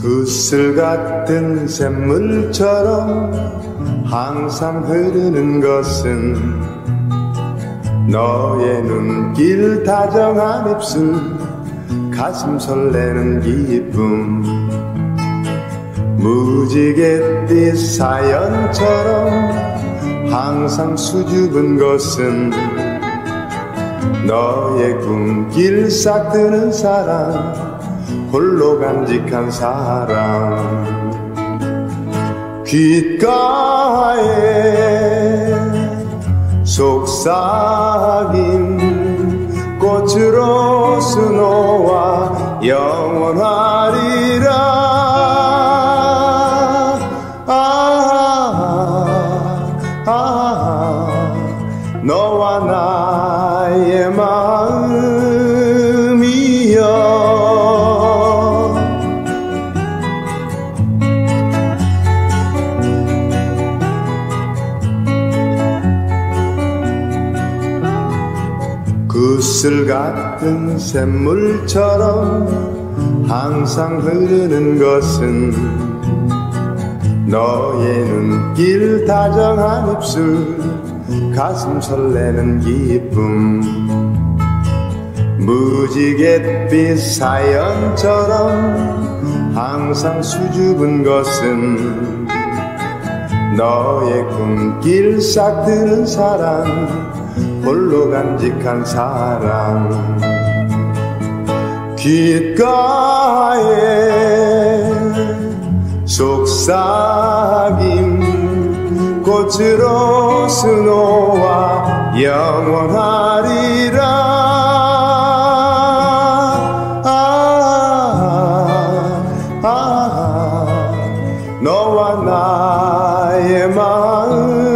구슬 같은 샘물처럼 항상 흐르는 것은 너의 눈길 다정한 입술 가슴 설레는 기쁨. 무지갯빛 사연처럼 항상 수줍은 것은 너의 꿈길 싹 드는 사랑 홀로 간직한 사랑 귓가에 속삭임 꽃으로 수놓아 영원하리 구슬 같은 샘물처럼 항상 흐르는 것은 너의 눈길 다정한 입술 가슴 설레는 기쁨. 무지갯빛 사연처럼 항상 수줍은 것은 너의 꿈길 싹드는 사랑 홀로 간직한 사랑. 귓가에 속삭임 꽃으로 수놓아 영원하리라 mine.